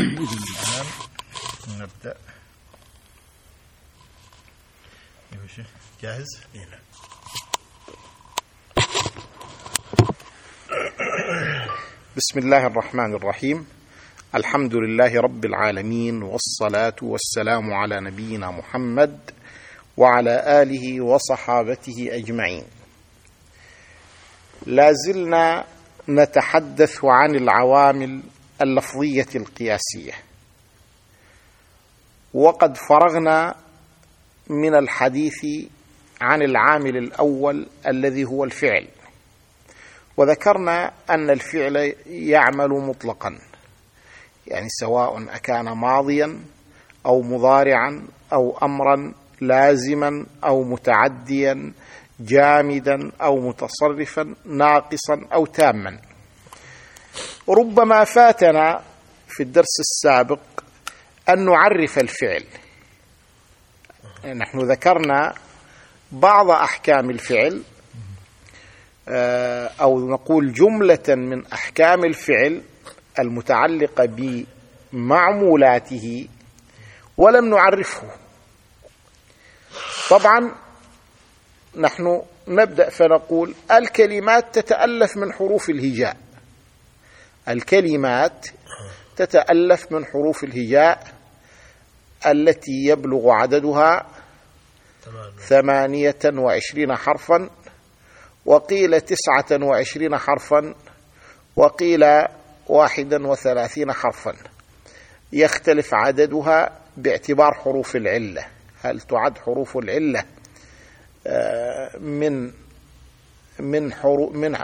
الآن نبدأ. أيوة شيخ جاهز؟ نعم. بسم الله الرحمن الرحيم. الحمد لله رب العالمين والصلاة والسلام على نبينا محمد وعلى آله وصحابته أجمعين. لا زلنا نتحدث عن العوامل اللفظية القياسية. وقد فرغنا من الحديث عن العامل الأول الذي هو الفعل. وذكرنا أن الفعل يعمل مطلقا يعني سواء أكان ماضيا أو مضارعا أو امرا لازما أو متعديا جامدا أو متصرفا ناقصا أو تاما. ربما فاتنا في الدرس السابق أن نعرف الفعل. نحن ذكرنا بعض أحكام الفعل أو نقول جملة من أحكام الفعل المتعلقة بمعمولاته ولم نعرفه. طبعا نحن نبدأ فنقول الكلمات تتألف من حروف الهجاء. الكلمات تتألف من حروف الهجاء التي يبلغ عددها ثمانية وعشرين حرفا وقيل تسعة وعشرين حرفا وقيل واحدا وثلاثين حرفا. يختلف عددها باعتبار حروف العلة. هل تعد حروف العلة؟ من من حروف من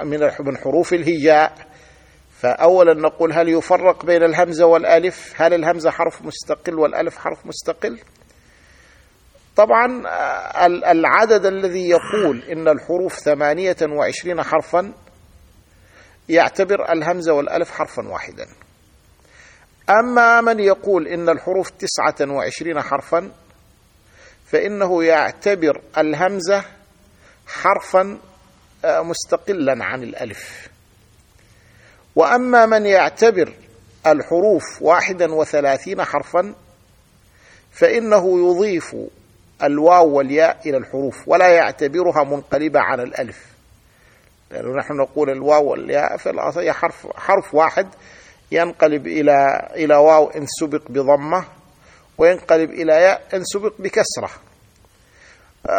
من حروف الهجاء فأولا نقول هل يفرق بين الهمزة والألف؟ هل الهمزة حرف مستقل والألف حرف مستقل؟ طبعا العدد الذي يقول إن الحروف ثمانية وعشرين حرفا يعتبر الهمزة والألف حرفا واحدا. أما من يقول إن الحروف تسعة وعشرين حرفا فإنه يعتبر الهمزة حرفا مستقلا عن الألف. وأما من يعتبر الحروف واحدا وثلاثين حرفا فإنه يضيف الواو والياء إلى الحروف ولا يعتبرها منقلبة عن الألف. لأنه نحن نقول الواو والياء في الأصل هي حرف, حرف واحد ينقلب إلى إلى واو إن سبق بضمة وينقلب إلى ياء إن سبق بكسرة.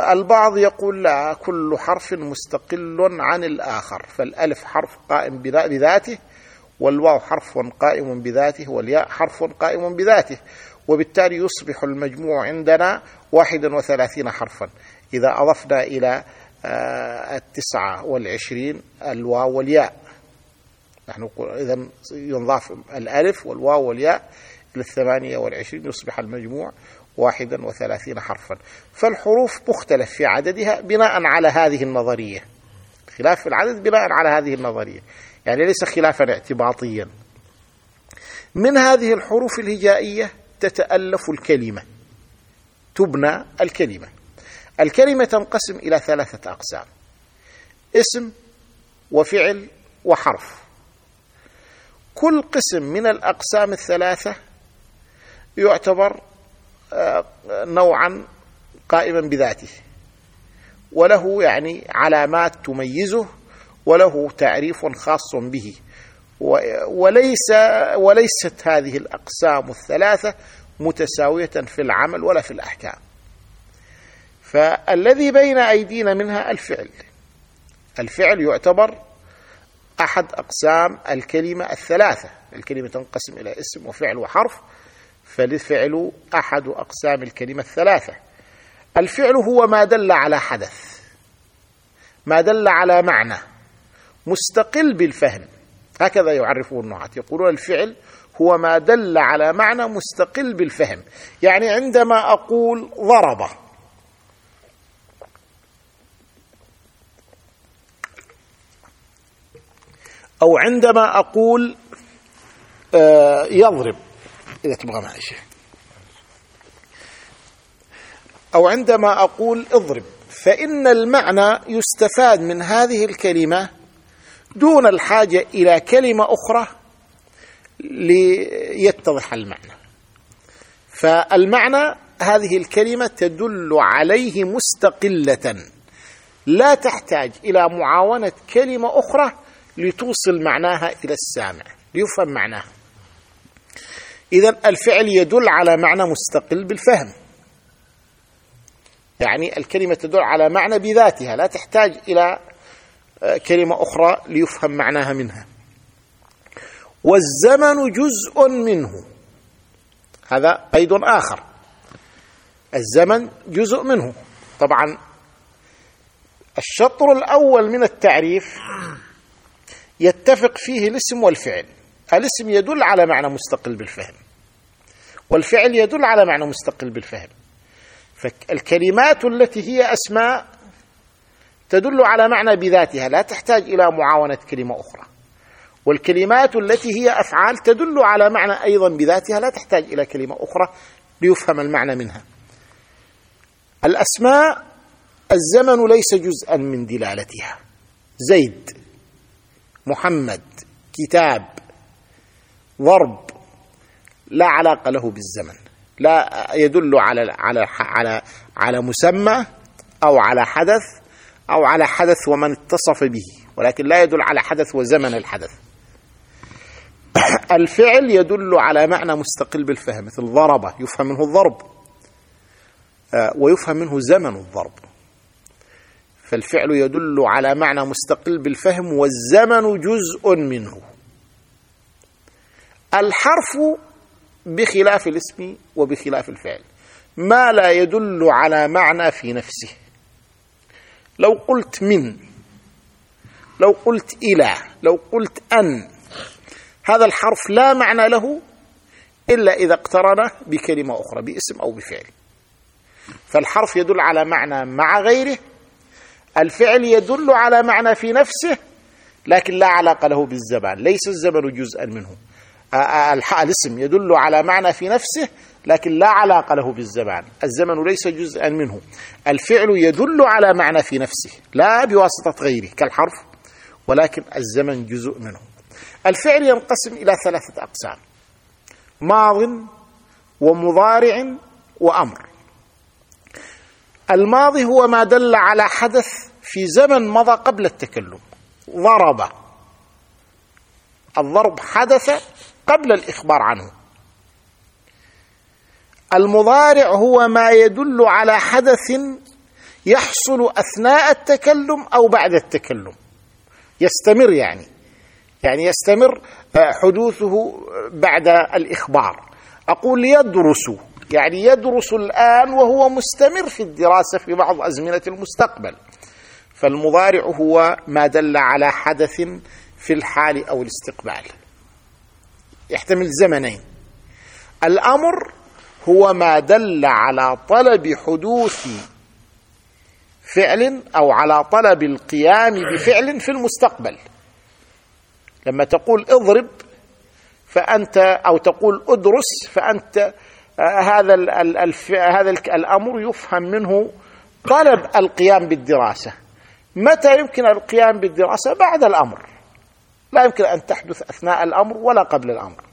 البعض يقول لا كل حرف مستقل عن الآخر فالألف حرف قائم بذاته والواو حرف قائم بذاته والياء حرف قائم بذاته وبالتالي يصبح المجموع عندنا واحدا وثلاثين حرفا. إذا أضفنا إلى التسعة والعشرين الواو والياء. نحن إذا ينضاف الألف والواو والياء إلى الثمانية والعشرين يصبح المجموع واحدا وثلاثين حرفا. فالحروف مختلف في عددها بناء على هذه النظرية. خلاف العدد بناء على هذه النظرية. يعني ليس خلافا اعتباطيا. من هذه الحروف الهجائية تتألف الكلمة تبنى الكلمة. الكلمة تنقسم إلى ثلاثة أقسام اسم وفعل وحرف. كل قسم من الأقسام الثلاثة يعتبر نوعا قائما بذاته وله يعني علامات تميزه وله تعريف خاص به. وليس وليست هذه الأقسام الثلاثة متساوية في العمل ولا في الأحكام. فالذي بين أيدينا منها الفعل. الفعل يعتبر أحد أقسام الكلمة الثلاثة. الكلمة تنقسم إلى اسم وفعل وحرف فالفعل أحد أقسام الكلمة الثلاثة. الفعل هو ما دل على حدث ما دل على معنى. مستقل بالفهم. هكذا يعرفه النعاة يقولون الفعل هو ما دل على معنى مستقل بالفهم. يعني عندما أقول ضرب. أو عندما أقول يضرب. إذا تبغى معي شيء. أو عندما أقول اضرب. فإن المعنى يستفاد من هذه الكلمة دون الحاجة إلى كلمة أخرى ليتضح المعنى. فالمعنى هذه الكلمة تدل عليه مستقلة لا تحتاج إلى معاونة كلمة أخرى لتوصل معناها إلى السامع ليفهم معناها. إذا الفعل يدل على معنى مستقل بالفهم. يعني الكلمة تدل على معنى بذاتها لا تحتاج إلى آه، كلمة أخرى ليفهم معناها منها. والزمن جزء منه. هذا قيد آخر. الزمن جزء منه. طبعا الشطر الأول من التعريف يتفق فيه الاسم والفعل. الاسم يدل على معنى مستقل بالفهم. والفعل يدل على معنى مستقل بالفهم. فالكلمات التي هي أسماء تدل على معنى بذاتها لا تحتاج إلى معاونة كلمة أخرى. والكلمات التي هي أفعال تدل على معنى أيضا بذاتها لا تحتاج إلى كلمة أخرى ليفهم المعنى منها. الأسماء الزمن ليس جزءا من دلالتها. زيد محمد كتاب ضرب لا علاقة له بالزمن. لا يدل على على على على مسمى أو على حدث أو على حدث ومن اتصف به ولكن لا يدل على حدث وزمن الحدث. الفعل يدل على معنى مستقل بالفهم مثل ضرب يفهم منه الضرب. آه، ويفهم منه زمن الضرب. فالفعل يدل على معنى مستقل بالفهم والزمن جزء منه. الحرف بخلاف الاسم وبخلاف الفعل ما لا يدل على معنى في نفسه. لو قلت من لو قلت إلى لو قلت أن هذا الحرف لا معنى له إلا إذا اقترن بكلمة أخرى باسم أو بفعل. فالحرف يدل على معنى مع غيره الفعل يدل على معنى في نفسه لكن لا علاقة له بالزمان ليس الزمن جزءا منه. الاسم يدل على معنى في نفسه لكن لا علاقة له بالزمان. الزمن ليس جزءا منه. الفعل يدل على معنى في نفسه لا بواسطة غيره كالحرف ولكن الزمن جزء منه. الفعل ينقسم إلى ثلاثة أقسام ماض ومضارع وأمر. الماضي هو ما دل على حدث في زمن مضى قبل التكلم ضرب. الضرب حدث قبل الإخبار عنه. المضارع هو ما يدل على حدث يحصل أثناء التكلم أو بعد التكلم. يستمر يعني. يعني يستمر آه، حدوثه بعد الإخبار. أقول يدرس يعني يدرس الآن وهو مستمر في الدراسة في بعض أزمنة المستقبل. فالمضارع هو ما دل على حدث في الحال أو الاستقبال. يحتمل زمنين. الأمر هو ما دل على طلب حدوث فعل أو على طلب القيام بفعل في المستقبل. لما تقول اضرب فأنت أو تقول أدرس فأنت آه، هذا هذا الأمر يفهم منه طلب القيام بالدراسة. متى يمكن القيام بالدراسة؟ بعد الأمر. لا يمكن أن تحدث أثناء الأمر ولا قبل الأمر.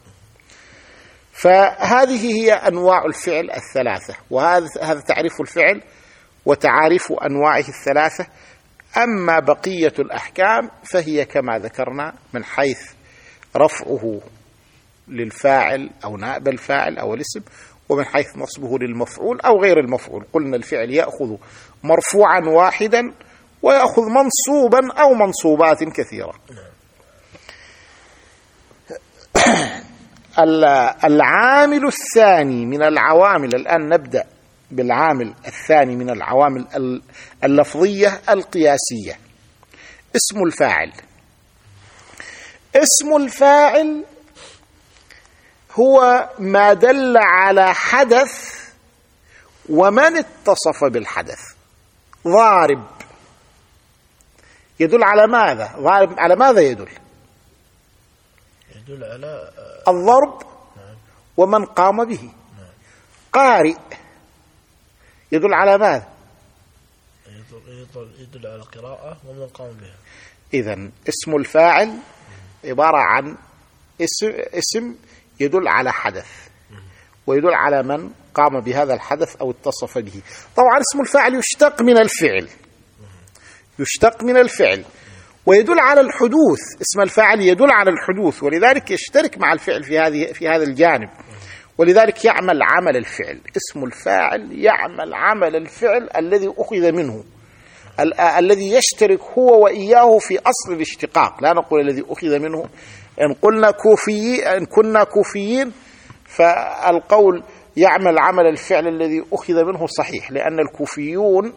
فهذه هي أنواع الفعل الثلاثة وهذا هذا تعريف الفعل وتعاريف أنواعه الثلاثة. أما بقية الأحكام فهي كما ذكرنا من حيث رفعه للفاعل أو نائب الفاعل أو الاسم ومن حيث نصبه للمفعول أو غير المفعول. قلنا الفعل يأخذ مرفوعا واحدا ويأخذ منصوبا أو منصوبات كثيرة. العامل الثاني من العوامل الآن نبدأ بالعامل الثاني من العوامل اللفظية القياسية. اسم الفاعل. اسم الفاعل هو ما دل على حدث ومن اتصف بالحدث. ضارب. يدل على ماذا؟ ضارب على ماذا يدل؟ يدل على الضرب. ومن قام به. قارئ. يدل على ماذا؟ يدل على القراءة ومن قام بها. إذا اسم الفاعل عبارة عن اسم, اسم يدل على حدث. ويدل على من قام بهذا الحدث أو اتصف به. طبعا اسم الفاعل يشتق من الفعل. يشتق من الفعل. ويدل على الحدوث اسم الفاعل يدل على الحدوث ولذلك يشترك مع الفعل في هذه في هذا الجانب. ولذلك يعمل عمل الفعل اسم الفاعل يعمل عمل الفعل الذي أخذ منه الذي يشترك هو وإياه في أصل الاشتقاق لا نقول الذي أخذ منه. إن قلنا كوفي إن كنا كوفيين فالقول يعمل عمل الفعل الذي أخذ منه صحيح لأن الكوفيون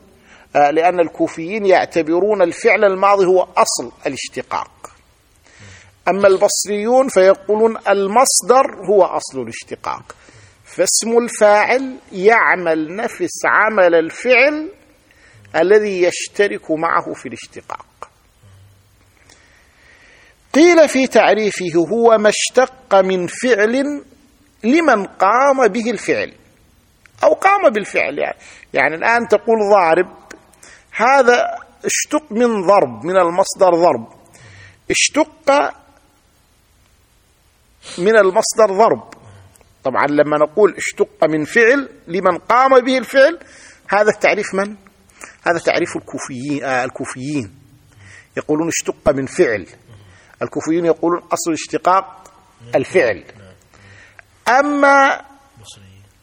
لأن الكوفيين يعتبرون الفعل الماضي هو أصل الاشتقاق. أما البصريون فيقولون المصدر هو أصل الاشتقاق. فاسم الفاعل يعمل نفس عمل الفعل الذي يشترك معه في الاشتقاق. قيل في تعريفه هو ما اشتق من فعل لمن قام به الفعل أو قام بالفعل يعني, يعني الآن تقول ضارب هذا اشتق من ضرب من المصدر ضرب. اشتق من المصدر ضرب. طبعا لما نقول اشتق من فعل لمن قام به الفعل هذا التعريف من؟ هذا تعريف الكوفيين آه الكوفيين. يقولون اشتق من فعل. الكوفيين يقولون أصل الاشتقاق الفعل. أما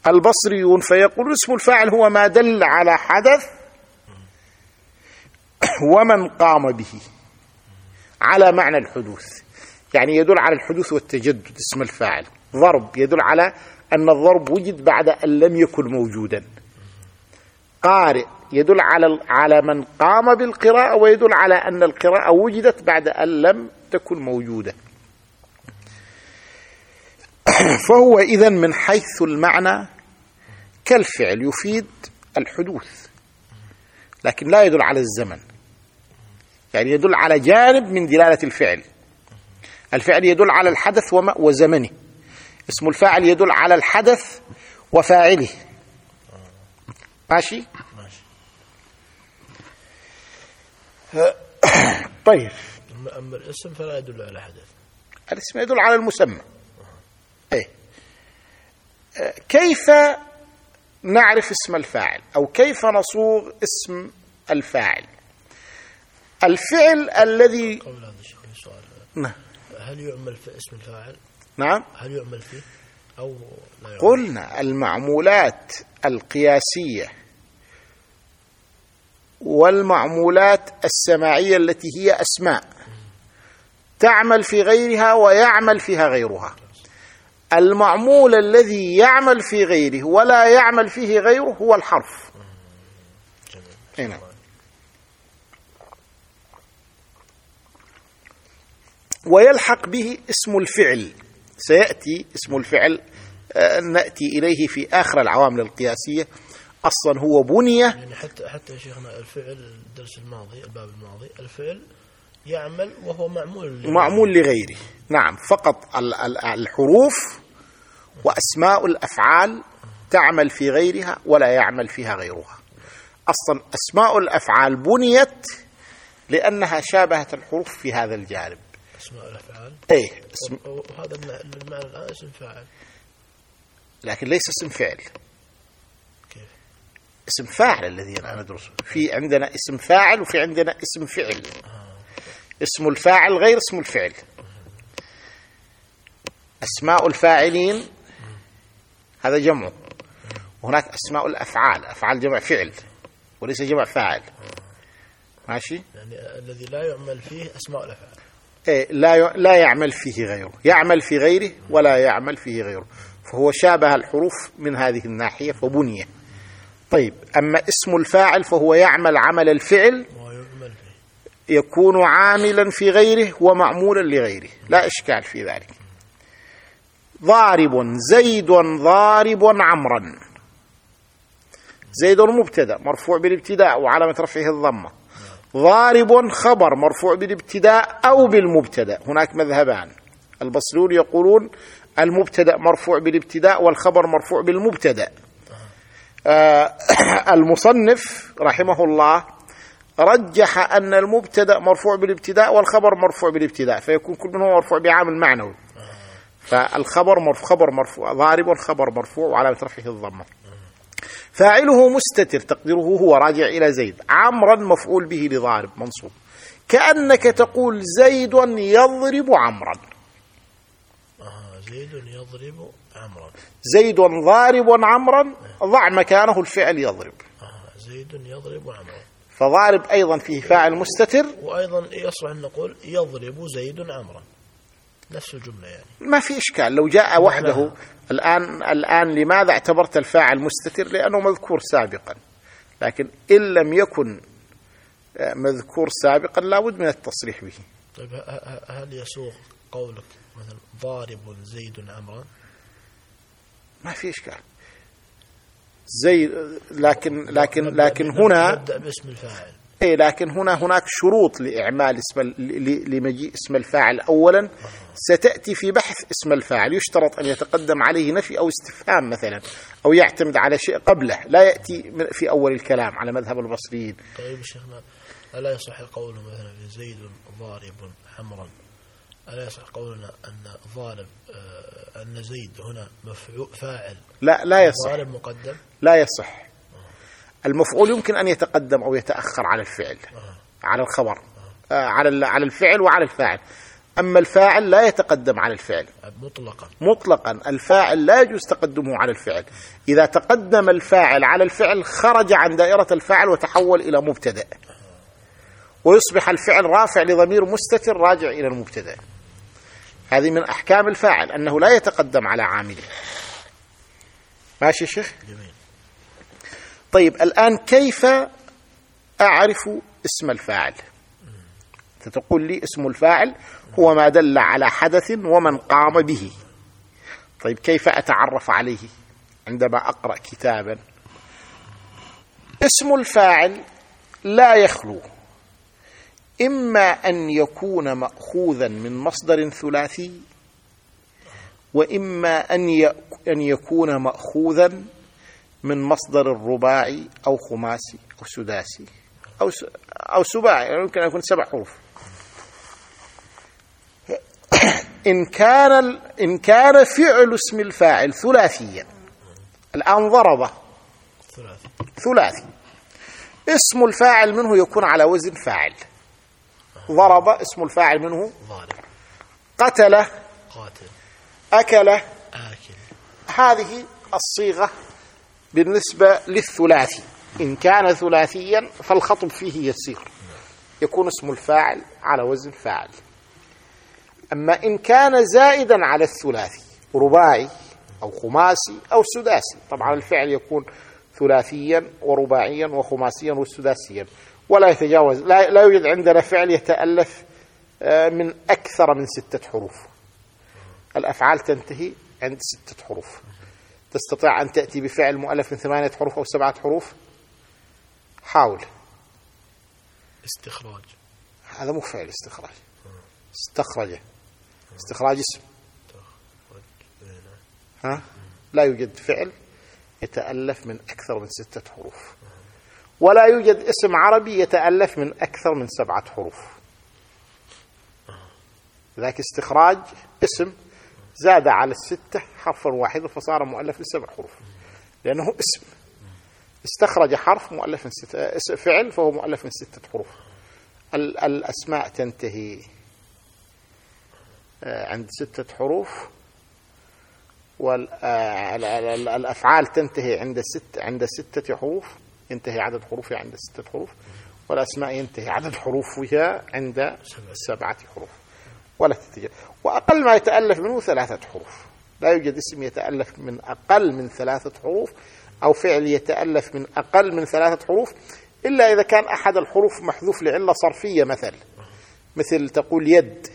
البصريون فيقول اسم الفاعل هو ما دل على حدث ومن قام به. على معنى الحدوث. يعني يدل على الحدوث والتجدد اسم الفاعل. ضرب يدل على أن الضرب وجد بعد أن لم يكن موجودا. قارئ يدل على على من قام بالقراءة ويدل على أن القراءة وجدت بعد أن لم تكن موجودة. فهو إذا من حيث المعنى كالفعل يفيد الحدوث. لكن لا يدل على الزمن. يعني يدل على جانب من دلالة الفعل. الفعل يدل على الحدث وزمنه. اسم الفاعل يدل على الحدث وفاعله. ماشي؟ طيب. أما الاسم فلا يدل على حدث. الاسم يدل على المسمى. إيه. كيف نعرف اسم الفاعل؟ أو كيف نصوغ اسم الفاعل؟ الفعل الذي قبل هذا الشيخ سؤال. نعم. هل يعمل في اسم الفاعل؟ نعم. هل يعمل فيه؟ أو لا يعمل؟ قلنا المعمولات القياسية والمعمولات السماعية التي هي أسماء تعمل في غيرها ويعمل فيها غيرها. المعمول الذي يعمل في غيره ولا يعمل فيه غيره هو الحرف. هنا ويلحق به اسم الفعل. سيأتي اسم الفعل آه، نأتي إليه في آخر العوامل القياسية. أصلا هو بنية يعني حتى حتى يا شيخنا الفعل الدرس الماضي الباب الماضي الفعل يعمل وهو معمول لغيره. معمول لغيره. نعم فقط ال- ال- الحروف وأسماء الأفعال تعمل في غيرها ولا يعمل فيها غيرها. أصلا أسماء الأفعال بنيت لأنها شابهت الحروف في هذا الجانب. اسماء الأفعال. إيه اسم وهذا المع- المعنى الآن اسم فاعل. لكن ليس اسم فعل. كيف؟ اسم فاعل الذي أنا ندرسه في عندنا اسم فاعل وفي عندنا اسم فعل. اسم الفاعل غير اسم الفعل. أسماء الفاعلين هذا جمع. وهناك أسماء الأفعال. أفعال جمع فعل وليس جمع فاعل. ماشي؟ يعني الذي لا يعمل فيه أسماء الأفعال. إيه لا ي- لا يعمل فيه غيره. يعمل في غيره ولا يعمل فيه غيره. فهو شابه الحروف من هذه الناحية فبني. طيب أما اسم الفاعل فهو يعمل عمل الفعل يكون عاملا في غيره ومعمولا لغيره. لا إشكال في ذلك. ضارب زيد ضارب عمرا. زيد مبتدأ مرفوع بالابتداء وعلامة رفعه الضمة. ضارب خبر مرفوع بالابتداء أو بالمبتدأ. هناك مذهبان. البصريون يقولون المبتدأ مرفوع بالابتداء والخبر مرفوع بالمبتدأ. آه المصنف رحمه الله رجح أن المبتدأ مرفوع بالابتداء والخبر مرفوع بالابتداء فيكون كل منهما مرفوع بعامل معنوي. فالخبر مرفوع خبر مرفوع ضارب خبر مرفوع وعلامة رفعه الضمة. فاعله مستتر تقديره هو راجع إلى زيد. عمرا مفعول به لضارب منصوب. كأنك تقول زيد يضرب عمرا. آه زيد يضرب عمرا. زيد ضارب عمرا ضع مكانه الفعل يضرب. آه زيد يضرب عمرا. فضارب أيضا فيه فاعل مستتر. وأيضا يصلح أن نقول يضرب زيد عمرا. نفس الجملة يعني. ما في إشكال لو جاء وحده الآن الآن لماذا اعتبرت الفاعل مستتر؟ لأنه مذكور سابقا. لكن إن لم يكن آه، مذكور سابقا لابد من التصريح به. طيب هل يسوغ قولك مثلا ضارب زيد عمرا ما في إشكال. زي لكن لكن لكن هنا نبدأ باسم الفاعل. إيه لكن هنا هناك شروط لإعمال اسم لمجيء اسم الفاعل. أولا ستأتي في بحث اسم الفاعل. يشترط أن يتقدم عليه نفي أو استفهام مثلا أو يعتمد على شيء قبله. لا يأتي في أول الكلام على مذهب البصريين. طيب شيخنا ألا يصح قوله مثلا زيد ضارب حمرا؟ ألا يصح قولنا أن ضارب آه، أن زيد هنا مفعول فاعل؟ لا لا يصح. ضارب مقدم؟ لا يصح. المفعول يمكن أن يتقدم أو يتأخر على الفعل على الخبر آه، على على الفعل وعلى الفاعل. أما الفاعل لا يتقدم على الفعل. مطلقا. مطلقا. الفاعل لا يجوز تقدمه على الفعل. إذا تقدم الفاعل على الفعل خرج عن دائرة الفاعل وتحول إلى مبتدأ. ويصبح الفعل رافع لضمير مستتر راجع إلى المبتدأ. هذه من أحكام الفاعل أنه لا يتقدم على عامله. ماشي شيخ؟ جميل. طيب الآن كيف أعرف اسم الفاعل؟ تقول لي اسم الفاعل هو ما دل على حدث ومن قام به. طيب كيف أتعرف عليه؟ عندما أقرأ كتابا. اسم الفاعل لا يخلو. إما أن يكون مأخوذا من مصدر ثلاثي وإما أن أن يكون مأخوذا من مصدر رباعي أو خماسي أو سداسي أو. أو سباعي يعني يمكن أن يكون سبع حروف. إن كان. إن كان فعل اسم الفاعل ثلاثيا. الآن ضرب. ثلاثي. ثلاثي. اسم الفاعل منه يكون على وزن فاعل. ضرب اسم الفاعل منه. ضارب. قتل. قاتل. أكل. آكل. هذه الصيغة بالنسبة للثلاثي. إن كان ثلاثيا فالخطب فيه يسير. يكون اسم الفاعل على وزن فاعل. أما إن كان زائدا على الثلاثي رباعي أو خماسي أو سداسي. طبعا الفعل يكون ثلاثيا ورباعيا وخماسيا وسداسيا. ولا يتجاوز لا, لا يوجد عندنا فعل يتألف آه، من أكثر من ستة حروف. الأفعال تنتهي عند ستة حروف. تستطيع أن تأتي بفعل مؤلف من ثمانية حروف أو سبعة حروف؟ حاول. استخراج. هذا مو فعل استخراج. استخرج. استخراج اسم. ها؟ لا يوجد فعل يتألف من أكثر من ستة حروف. ولا يوجد اسم عربي يتألف من أكثر من سبعة حروف. ذاك استخراج اسم زاد على الستة حرفا واحدا فصار مؤلف من سبع حروف. لأنه اسم. استخرج حرف مؤلف من ستة فعل فهو مؤلف من ستة حروف. ال- الأسماء تنتهي آه، عند ستة حروف. والأفعال تنتهي عند ست عند ستة حروف. ينتهي عدد حروفها عند ستة حروف. والأسماء ينتهي عدد حروفها عند سبعة حروف. ولا تتجاوز وأقل ما يتألف منه ثلاثة حروف. لا يوجد اسم يتألف من أقل من ثلاثة حروف أو فعل يتألف من أقل من ثلاثة حروف إلا إذا كان أحد الحروف محذوف لعلة صرفية مثل. مثل تقول يد.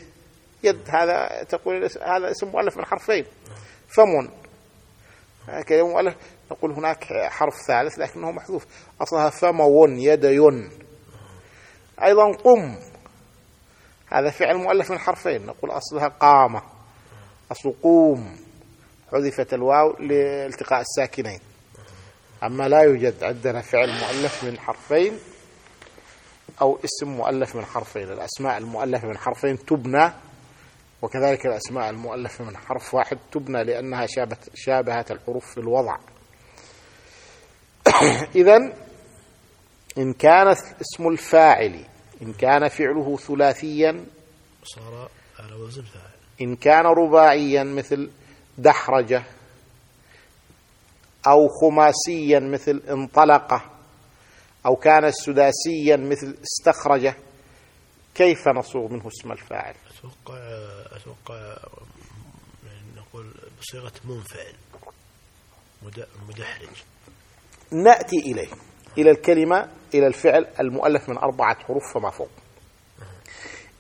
يد هذا تقول هذا اسم مؤلف من حرفين. فم. هكذا مؤلف. نقول هناك حرف ثالث لكنه محذوف. أصلها فمون يدين أيضا قم. هذا فعل مؤلف من حرفين. نقول أصلها قامة أصل قوم. حذفت الواو لالتقاء الساكنين. أما لا يوجد عندنا فعل مؤلف من حرفين أو اسم مؤلف من حرفين. الأسماء المؤلفة من حرفين تبنى وكذلك الأسماء المؤلفة من حرف واحد تبنى لأنها شابت شابهت الحروف في الوضع. إذا إن كان اسم الفاعل إن كان فعله ثلاثيا صار على وزن فاعل. إن كان رباعيا مثل دحرجة أو خماسيا مثل انطلق أو كان سداسيا مثل استخرج كيف نصوغ منه اسم الفاعل؟ أتوقع أتوقع يعني نقول بصيغة منفعل مد- مدحرج. نأتي إليه إلى الكلمة إلى الفعل المؤلف من أربعة حروف فما فوق.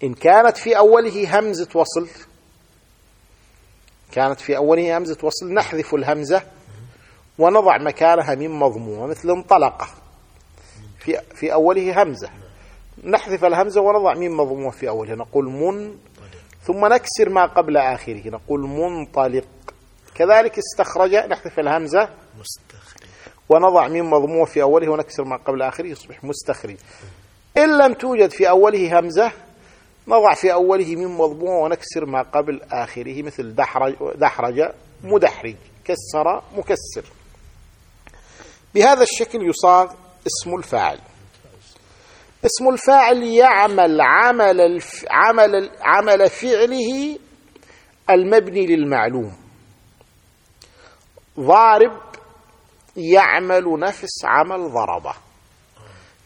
إن كانت في أوله همزة وصل كانت في أوله همزة وصل نحذف الهمزة ونضع مكانها ميم مضمومة مثل انطلق. في في أوله همزة. نحذف الهمزة ونضع ميم مضمومة في أوله. نقول من ثم نكسر ما قبل آخره. نقول منطلق. كذلك استخرج نحذف الهمزة. مستخرج. ونضع ميم مضمومة في أوله ونكسر ما قبل آخره يصبح مستخرج. إن لم توجد في أوله همزة نضع في أوله ميم مضمومة ونكسر ما قبل آخره مثل دحرج, دحرج مدحرج كسر مكسر. بهذا الشكل يصاغ اسم الفاعل. اسم الفاعل يعمل عمل الف... عمل عمل فعله المبني للمعلوم. ضارب يعمل نفس عمل ضربه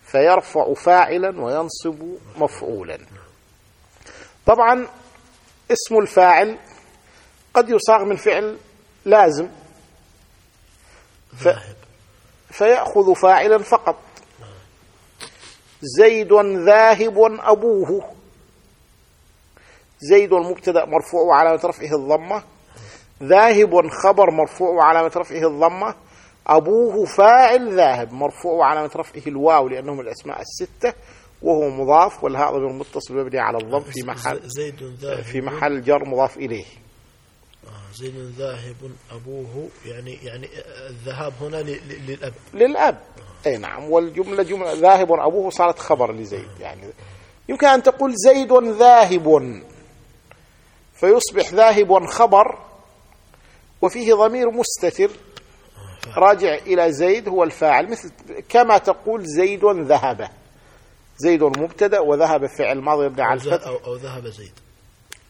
فيرفع فاعلا وينصب مفعولا. طبعا اسم الفاعل قد يصاغ من فعل لازم ف... فيأخذ فاعلا فقط. زيد ذاهب أبوه. زيد مبتدأ مرفوع وعلامة رفعه الضمة. ذاهب خبر مرفوع وعلامة رفعه الضمة. أبوه فاعل ذاهب مرفوع وعلامة رفعه الواو لأنهم الأسماء الستة وهو مضاف والهاء ضمير متصل مبني على الضم في محل زيد ذاهب. في محل جر مضاف إليه. آه، زيد ذاهب أبوه يعني يعني الذهاب هنا للأب. للأب. أي نعم والجملة جملة ذاهب أبوه صارت خبر لزيد يعني يمكن أن تقول زيد ذاهب. فيصبح ذاهب خبر وفيه ضمير مستتر راجع إلى زيد هو الفاعل مثل كما تقول زيد ذهب. زيد مبتدأ وذهب فعل ماضي يبني على الفتح. أو, أو ذهب زيد.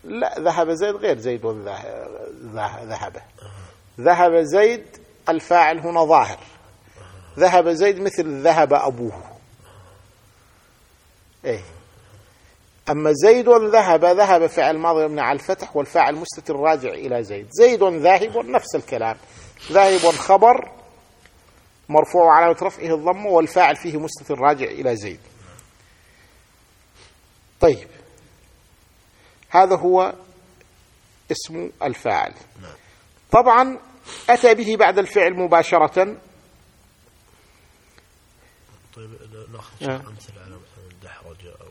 لا ذهب زيد غير زيد ذه- ذه- ذهب. ذهب زيد الفاعل هنا ظاهر. ذهب زيد مثل ذهب أبوه. إيه. أما زيد ذهب ذهب فعل ماضي يبني على الفتح والفاعل مستتر راجع إلى زيد. زيد ذاهب نفس الكلام. ذاهب خبر مرفوع على رفعه الضمه والفاعل فيه مستتر راجع إلى زيد. طيب. هذا هو اسم الفاعل. طبعا أتى به بعد الفعل مباشرة. طيب نأخذ نعم. أمثلة على مثلا دحرج أو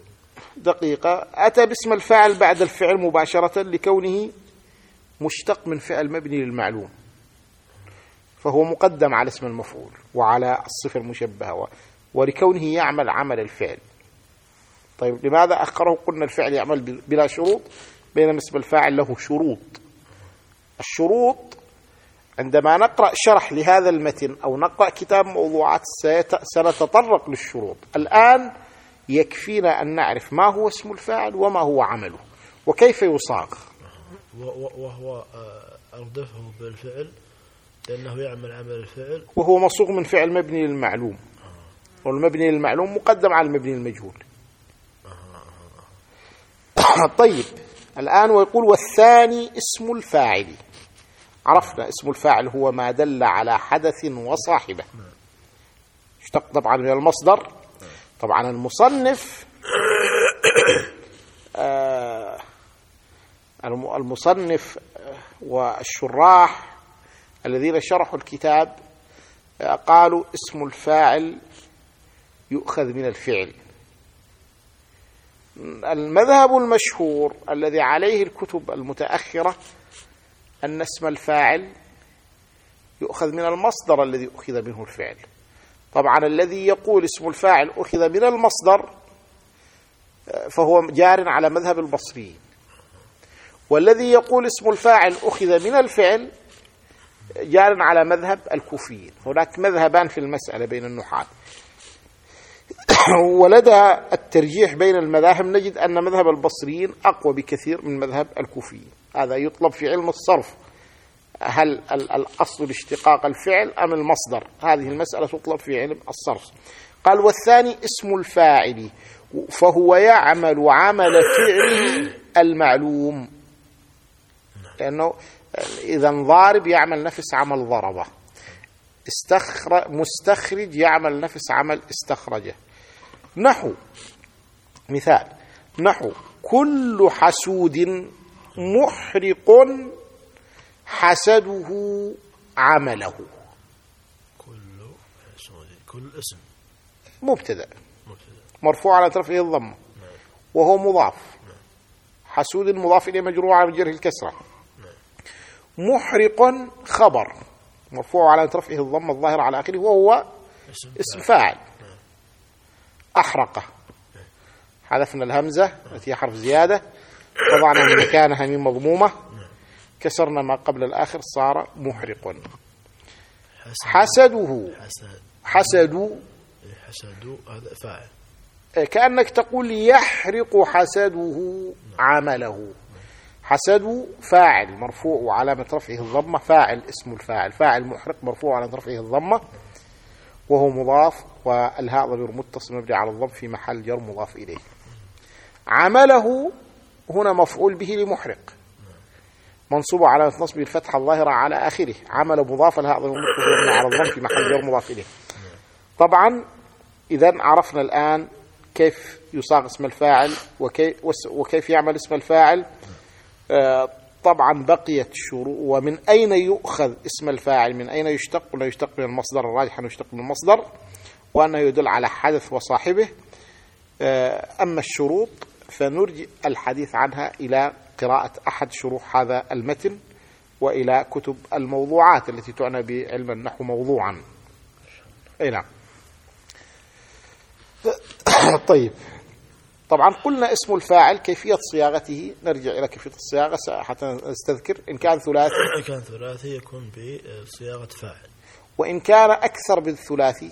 دقيقة. أتى باسم الفاعل بعد الفعل مباشرة لكونه مشتق من فعل مبني للمعلوم. فهو مقدم على اسم المفعول وعلى الصفة المشبهة ولكونه يعمل عمل الفعل. طيب لماذا أخره قلنا الفعل يعمل بلا شروط؟ بينما اسم الفاعل له شروط. الشروط عندما نقرأ شرح لهذا المتن أو نقرأ كتاب موضوعات سنتطرق للشروط. الآن يكفينا أن نعرف ما هو اسم الفاعل وما هو عمله. وكيف يصاغ؟ وهو آه، أردفه بالفعل. لأنه يعمل عمل الفعل. وهو مصوغ من فعل مبني للمعلوم. والمبني للمعلوم مقدم على المبني للمجهول. طيب الآن ويقول والثاني اسم الفاعل. عرفنا اسم الفاعل هو ما دل على حدث وصاحبه. اشتق طبعا من المصدر. طبعا المصنف آه، الم- المصنف آه، والشراح الذين شرحوا الكتاب آه، قالوا اسم الفاعل يؤخذ من الفعل. المذهب المشهور الذي عليه الكتب المتأخرة أن اسم الفاعل يؤخذ من المصدر الذي أخذ منه الفعل. طبعا الذي يقول اسم الفاعل أخذ من المصدر آه، فهو جار على مذهب البصريين. والذي يقول اسم الفاعل أخذ من الفعل جار على مذهب الكوفيين. هناك مذهبان في المسألة بين النحاة. ولدى الترجيح بين المذاهب. نجد أن مذهب البصريين أقوى بكثير من مذهب الكوفيين. هذا يطلب في علم الصرف. هل الأصل لاشتقاق الفعل أم المصدر؟ هذه المسألة تطلب في علم الصرف. قال والثاني اسم الفاعل فهو يعمل عمل فعله المعلوم. لأنه إذا ضارب يعمل نفس عمل ضربه. استخرج مستخرج يعمل نفس عمل استخرجه. نحو. مثال. نحو. كل حسود محرق حسده عمله. كل حسود كل اسم. مبتدأ. مرفوع على رفعه الضمه وهو مضاف. حسود مضاف إليه مجرور على جره الكسرة. محرق خبر مرفوع على رفعه الضمه الظاهره على آخره وهو اسم فاعل. أحرق. حذفنا الهمزة التي هي حرف زيادة. وضعنا مكانها من مضمومة. كسرنا ما قبل الآخر صار محرق. حسد. حسده. حسد. حسد. إيه، حسد هذا فاعل. كأنك تقول يحرق حسده عمله. حسد فاعل مرفوع وعلامة رفعه الضمة فاعل اسم الفاعل فاعل محرق مرفوع علامة رفعه الضمة وهو مضاف والهاء ضمير متصل مبني على الضم في محل جر مضاف إليه. عمله هنا مفعول به لمحرق. منصوب على نصب الفتحة الظاهرة على آخره. عمل مضاف الهاء ضمير متصل مبني على الضم في محل جر مضاف إليه. طبعا إذا عرفنا الآن كيف يصاغ اسم الفاعل وكيف, وكيف يعمل اسم الفاعل طبعا بقيت شروط ومن أين يؤخذ اسم الفاعل؟ من أين يشتق؟ ولا يشتق من المصدر الراجح أنه يشتق من المصدر وأنه يدل على حدث وصاحبه. آه، أما الشروط فنرجع الحديث عنها إلى قراءة أحد شروح هذا المتن وإلى كتب الموضوعات التي تعنى بعلم النحو موضوعا. أي نعم. طيب. طبعا قلنا اسم الفاعل كيفية صياغته. نرجع إلى كيفية الصياغة حتى نستذكر. إن كان ثلاثي. إن كان ثلاثي يكون بصياغة فاعل. وإن كان أكثر بالثلاثي.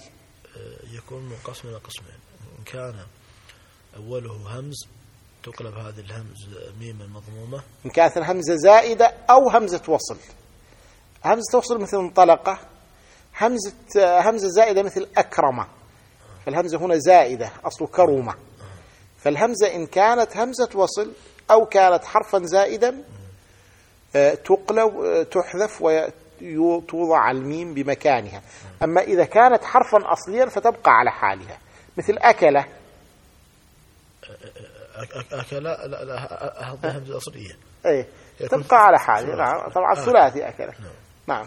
آه، يكون منقسم إلى قسمين. إن كان أوله همز تقلب هذه الهمز ميم المضمومة. إن كانت الهمزة زائدة أو همزة وصل. همزة وصل مثل انطلقة. همزة همزة زائدة مثل أكرمة فالهمزة هنا زائدة أصل كرمة. فالهمزة إن كانت همزة وصل أو كانت حرفا زائدا آه، تقلب آه، تحذف وتوضع الميم بمكانها. أما إذا كانت حرفا أصليا فتبقى على حالها. مثل أكلة. أكل لا لا هذه همزة أصلية. أي تبقى على حالها. نعم طبعا. ثلاثي أكلة. نعم.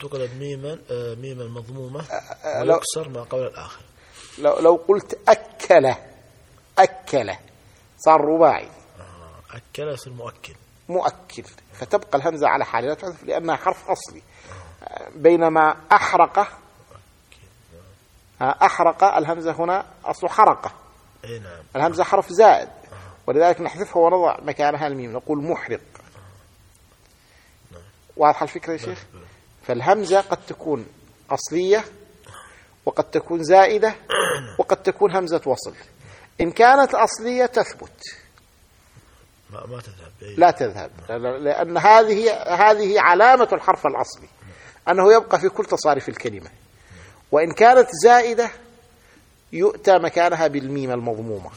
تقلب ميما ميما مضمومة ويكسر ما قبل الآخر. لو لو قلت أكل أكل. صار رباعي. آه، أكل يصير مؤكد مؤكد فتبقى الهمزة على حالها لأنها حرف أصلي. بينما أحرق آه، أحرق الهمزة هنا أصل حرقة. نعم. الهمزة حرف زائد. ولذلك نحذفها ونضع مكانها الميم. نقول محرق. واضحة الفكرة يا شيخ؟ فالهمزة قد تكون أصلية وقد تكون زائدة وقد تكون همزة وصل. إن كانت أصلية تثبت. ما, ما تذهب. أي. لا تذهب. لأن هذه هذه علامة الحرف الأصلي. أنه يبقى في كل تصاريف الكلمة. وإن كانت زائدة يؤتى مكانها بالميم المضمومة.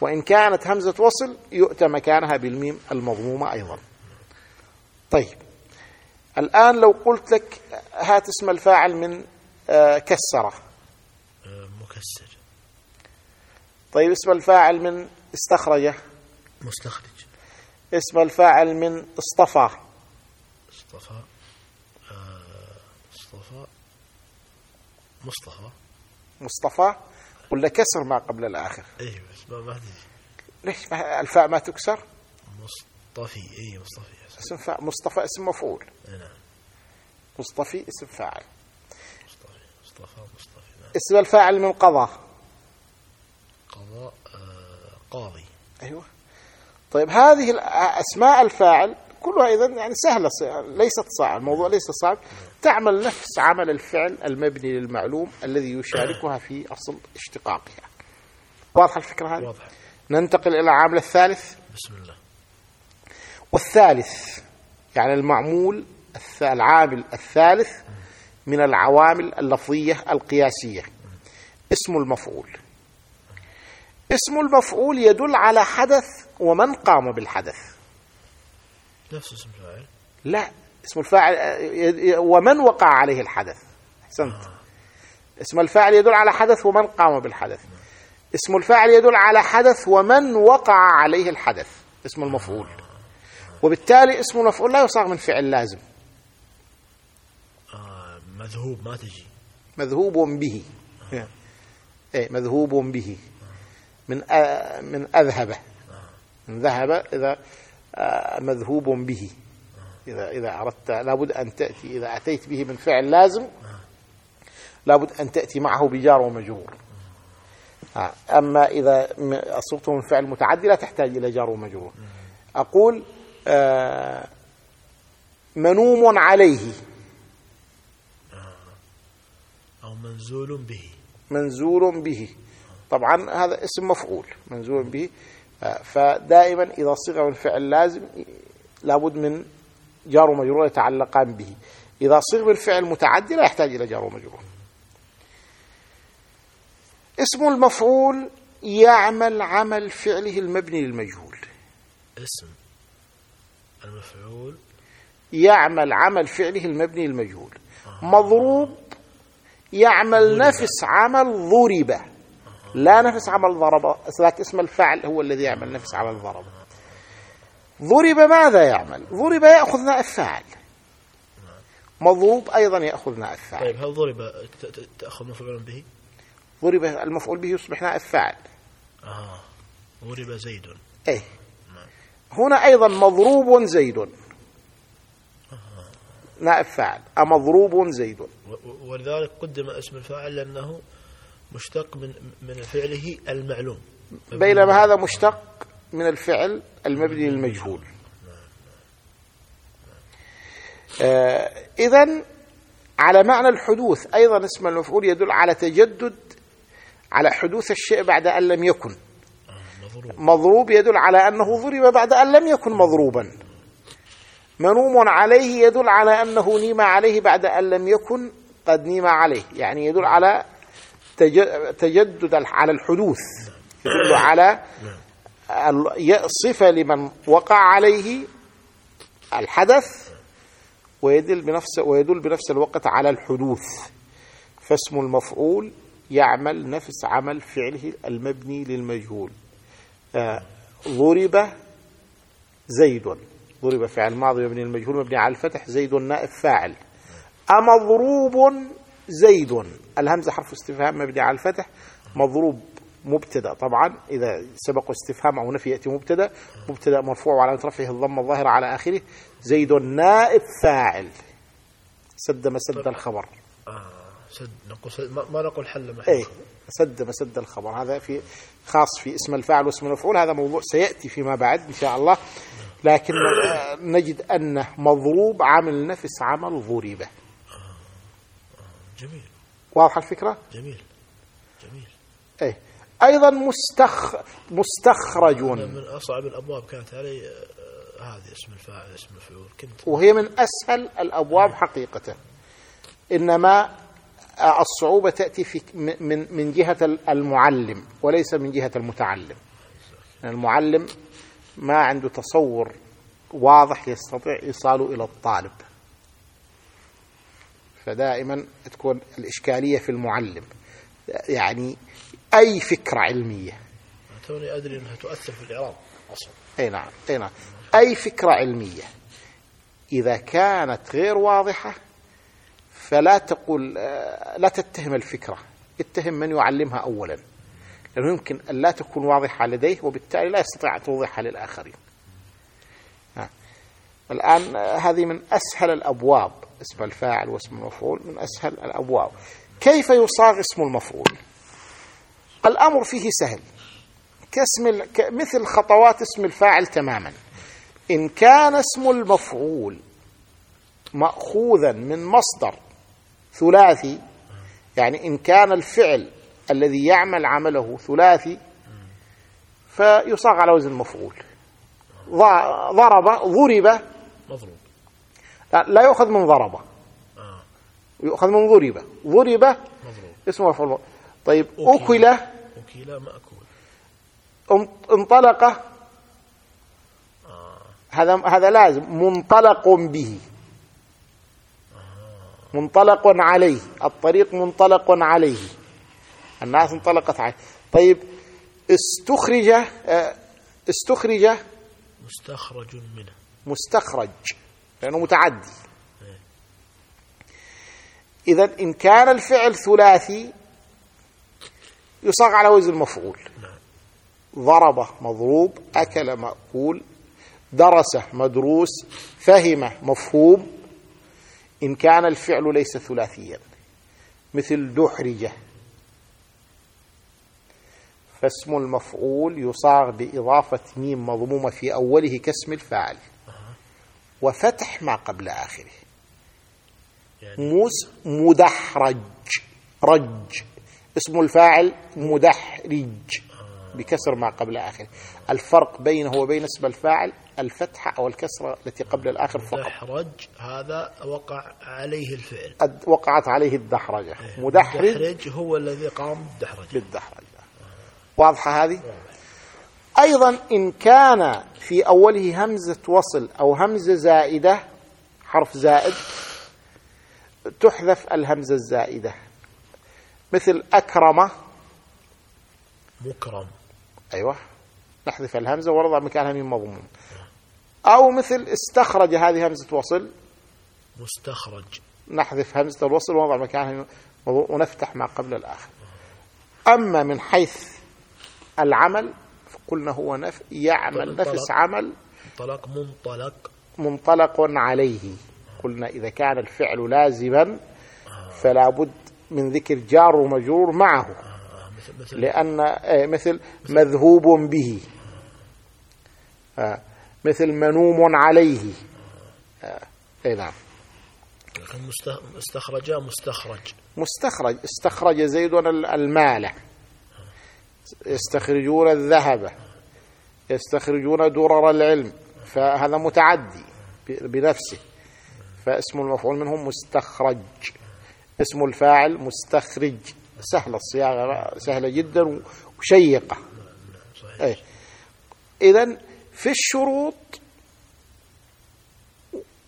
وإن كانت همزة وصل يؤتى مكانها بالميم المضمومة أيضا. طيب. الآن لو قلت لك هات اسم الفاعل من آه، كسرة. آه، مكسر. طيب اسم الفاعل من استخرجه مستخرج. اسم الفاعل من اصطفى. اصطفى. آه، اصطفى. مصطفى. مصطفى. ولا كسر ما قبل الآخر؟ أيوه بس ما تجي ليش؟ ما الفاء ما تكسر؟ مصطفي. اي مصطفي. يا سلام. اسم فاعل مصطفى اسم مفعول. نعم. مصطفي اسم فاعل. مصطفى مصطفي نعم. اسم الفاعل من قضى قضاء آه، قاضي. أيوة. طيب هذه أسماء الفاعل كلها إذا يعني سهلة ليست صعب الموضوع ليس صعب. تعمل نفس عمل الفعل المبني للمعلوم الذي يشاركها في أصل اشتقاقها. واضحة الفكرة هذه؟ واضح. ننتقل إلى العامل الثالث. بسم الله. والثالث يعني المعمول العامل الثالث من العوامل اللفظية القياسية. اسم المفعول. اسم المفعول يدل على حدث ومن قام بالحدث. نفس اسم الفاعل. لا اسم الفاعل ومن وقع عليه الحدث. أحسنت. آه. اسم الفاعل يدل على حدث ومن قام بالحدث. اسم الفاعل يدل على حدث ومن وقع عليه الحدث. اسم المفعول. وبالتالي اسم المفعول لا يصاغ من فعل لازم. آه مذهوب ما تجي. مذهوب به. آه. إيه مذهوب به. من من اذهب من ذهب إذا آه، مذهوب به. إذا إذا أردت لابد أن تأتي إذا أتيت به من فعل لازم لابد أن تأتي معه بجار ومجرور. آه، أما إذا أصبته من فعل متعدي لا تحتاج إلى جار ومجرور. أقول آه، منوم عليه. أو منزول به. منزول به. طبعا هذا اسم مفعول منزول به. آه، فدائما إذا صيغ من فعل لازم لابد من جار ومجرور يتعلقان به. إذا صيغ من فعل متعدي لا يحتاج إلى جار ومجرور. اسم المفعول يعمل عمل فعله المبني للمجهول. اسم المفعول يعمل عمل فعله المبني للمجهول. مضروب يعمل. نفس عمل ضرب. لا نفس عمل ضرب لكن اسم الفعل هو الذي يعمل نفس عمل ضرب ضرب ماذا يعمل ضرب يأخذ نائب فاعل مضروب أيضا يأخذ نائب فاعل طيب هل ضرب تأخذ مفعول به ضرب المفعول به يصبح نائب فاعل آه ضرب زيد إيه نعم. هنا أيضا مضروب زيد. نائب فاعل أمضروب زيد. ولذلك قدم اسم الفاعل لأنه مشتق من من فعله المعلوم. بينما هذا مشتق من الفعل المبني للمجهول. آه إذا على معنى الحدوث أيضا اسم المفعول يدل على تجدد على حدوث الشيء بعد أن لم يكن. مضروب يدل على أنه ضرب بعد أن لم يكن مضروبا. منوم عليه يدل على أنه نيم عليه بعد أن لم يكن قد نيم عليه. يعني يدل على تجدد على الحدوث. يدل على صفة لمن وقع عليه الحدث ويدل بنفس ويدل بنفس الوقت على الحدوث. فاسم المفعول يعمل نفس عمل فعله المبني للمجهول. آه، ضرب زيد. ضرب فعل ماضي مبني للمجهول مبني على الفتح زيد نائب فاعل أمضروب زيد الهمزة حرف استفهام مبني على الفتح مضروب مبتدا. طبعا إذا سبق استفهام أو نفي يأتي مبتدا مبتدا مرفوع وعلى رفعه الضمة الظاهرة على آخره. زيد نائب فاعل سد مسد الخبر. آه. سد نقول ما نقول حل محل. إيه سد مسد الخبر. هذا في خاص في اسم الفاعل واسم المفعول. هذا موضوع سيأتي فيما بعد إن شاء الله. لكن نجد انه مضروب عامل نفس عمل ضريبه جميل. واضحة الفكرة؟ جميل. جميل. إيه. أيضا مستخ مستخرج. من أصعب الأبواب كانت علي آه، هذه اسم الفاعل اسم المفعول كنت وهي من أسهل الأبواب حقيقة. إنما الصعوبة تأتي في من من جهة المعلم وليس من جهة المتعلم. المعلم ما عنده تصور واضح يستطيع إيصاله إلى الطالب. فدائما تكون الإشكالية في المعلم. يعني أي فكرة علمية. توني أدري أنها تؤثر في الإعراب أصلا. أي نعم أي نعم. أي فكرة علمية إذا كانت غير واضحة فلا تقول لا تتهم الفكرة. اتهم من يعلمها أولا. لأنه يمكن أن لا تكون واضحة لديه وبالتالي لا يستطيع أن توضحها للآخرين. الآن آه، هذه من أسهل الأبواب اسم الفاعل واسم المفعول من أسهل الأبواب. كيف يصاغ اسم المفعول؟ الأمر فيه سهل. كاسم مثل خطوات اسم الفاعل تماما. إن كان اسم المفعول مأخوذا من مصدر ثلاثي يعني إن كان الفعل الذي يعمل عمله ثلاثي فيصاغ على وزن المفعول ض- ضرب ضرب. مضروب. لا, لا يؤخذ من ضرب. آه. يؤخذ من ضرب. ضرب اسمه مفعول. طيب أكل. أكل مأكول. انطلق. هذا هذا لازم. منطلق به. منطلق عليه. الطريق منطلق عليه. الناس انطلقت عليه. طيب استخرج آه، استخرج مستخرج منه. مستخرج لأنه متعدي. إذا إن كان الفعل ثلاثي يصاغ على وزن المفعول. ضرب مضروب أكل مأكول درس مدروس فهم مفهوم. إن كان الفعل ليس ثلاثيا. مثل دحرجة فاسم المفعول يصاغ بإضافة ميم مضمومة في أوله كاسم الفاعل. وفتح ما قبل آخره. يعني موس مدحرج. رج. اسم الفاعل مدحرج. بكسر ما قبل آخره. الفرق بينه وبين اسم الفاعل الفتحة أو الكسرة التي قبل الآخر فقط. دحرج هذا وقع عليه الفعل. وقعت عليه الدحرجة. مدحرج. دحرج هو الذي قام بالدحرج بالدحرجة. واضحة هذه؟ أيضا إن كان في أوله همزة وصل أو همزة زائدة حرف زائد تحذف الهمزة الزائدة. مثل أكرم. مكرم. أيوة. نحذف الهمزة ونضع مكانها ميم مضموم. أو مثل استخرج هذه همزة وصل. مستخرج. نحذف همزة الوصل ونضع مكانها ونفتح ما قبل الآخر. أما من حيث العمل فقلنا هو نف يعمل. نفس عمل. انطلق منطلق. منطلق عليه. قلنا إذا كان الفعل لازما فلا بد من ذكر جار ومجرور معه. آه، لأن آه، مثل مذهوب به. آه، مثل منوم عليه. آه، اي نعم. لكن مست- استخرج مستخرج. مستخرج استخرج زيد ال- المال. يستخرجون الذهب يستخرجون درر العلم فهذا متعدي بنفسه فاسم المفعول منه مستخرج اسم الفاعل مستخرج سهلة الصياغة سهلة جدا وشيقة أي. إذا في الشروط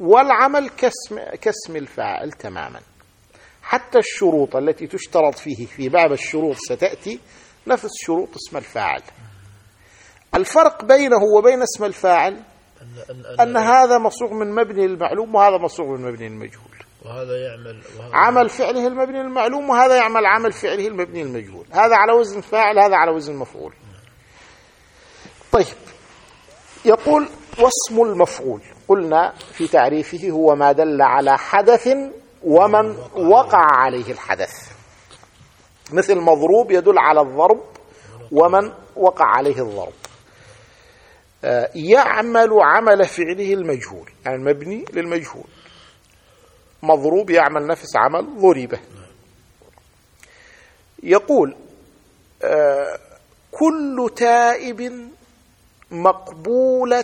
والعمل كاسم كاسم الفاعل تماما حتى الشروط التي تشترط فيه في باب الشروط ستأتي نفس شروط اسم الفاعل. الفرق بينه وبين اسم الفاعل أن, أن, أن هذا مصوغ من مبني المعلوم وهذا مصوغ من مبني المجهول. وهذا يعمل وهذا عمل فعله المبني المعلوم وهذا يعمل عمل فعله المبني المجهول. هذا على وزن فاعل هذا على وزن مفعول. طيب. يقول واسم المفعول. قلنا في تعريفه هو ما دل على حدث ومن وقع عليه الحدث. مثل مضروب يدل على الضرب ومن وقع عليه الضرب. آه، يعمل عمل فعله المجهول يعني المبني للمجهول. مضروب يعمل نفس عمل ضربه. يقول آه، كل تائب مقبولة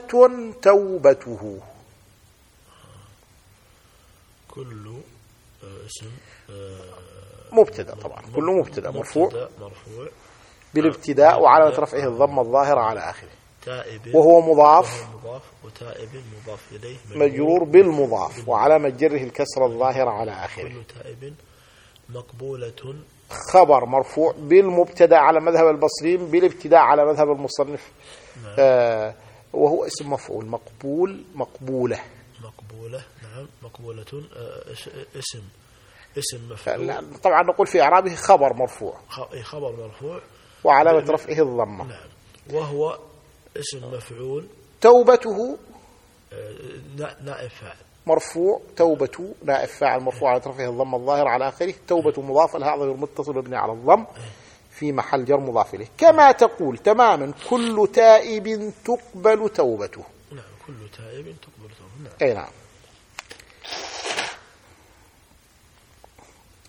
توبته. كل آه، اسم مبتدأ طبعا. كله مبتدأ مرفوع. مرفوع. بالابتداء وعلامة رفعه الضمة الظاهرة على آخره. تائب. وهو مضاف. وهو مضاف. وتائب مضاف إليه. مجرور بالمضاف. وعلامة جره الكسرة الظاهرة على آخره. كل تائب. مقبولة. خبر مرفوع بالمبتدأ على مذهب البصريين بالابتداء على مذهب المصنف. آه وهو اسم مفعول. مقبول مقبولة. مقبولة. نعم. مقبولة. آه، اس- اسم. اسم مفعول. طبعا نقول في إعرابه خبر مرفوع. أي خبر مرفوع. وعلامة رفعه الضمة. نعم. وهو اسم مفعول. توبته آه، نا- نائب فاعل. مرفوع. توبة نائب فاعل مرفوع على رفعه الضمة الظاهر على آخره. توبة مضاف لها ضمير متصل مبني على الضم. في محل جر مضاف إليه. كما تقول تماما كل تائب تقبل توبته. نعم كل تائب تقبل توبته. نعم. أي نعم.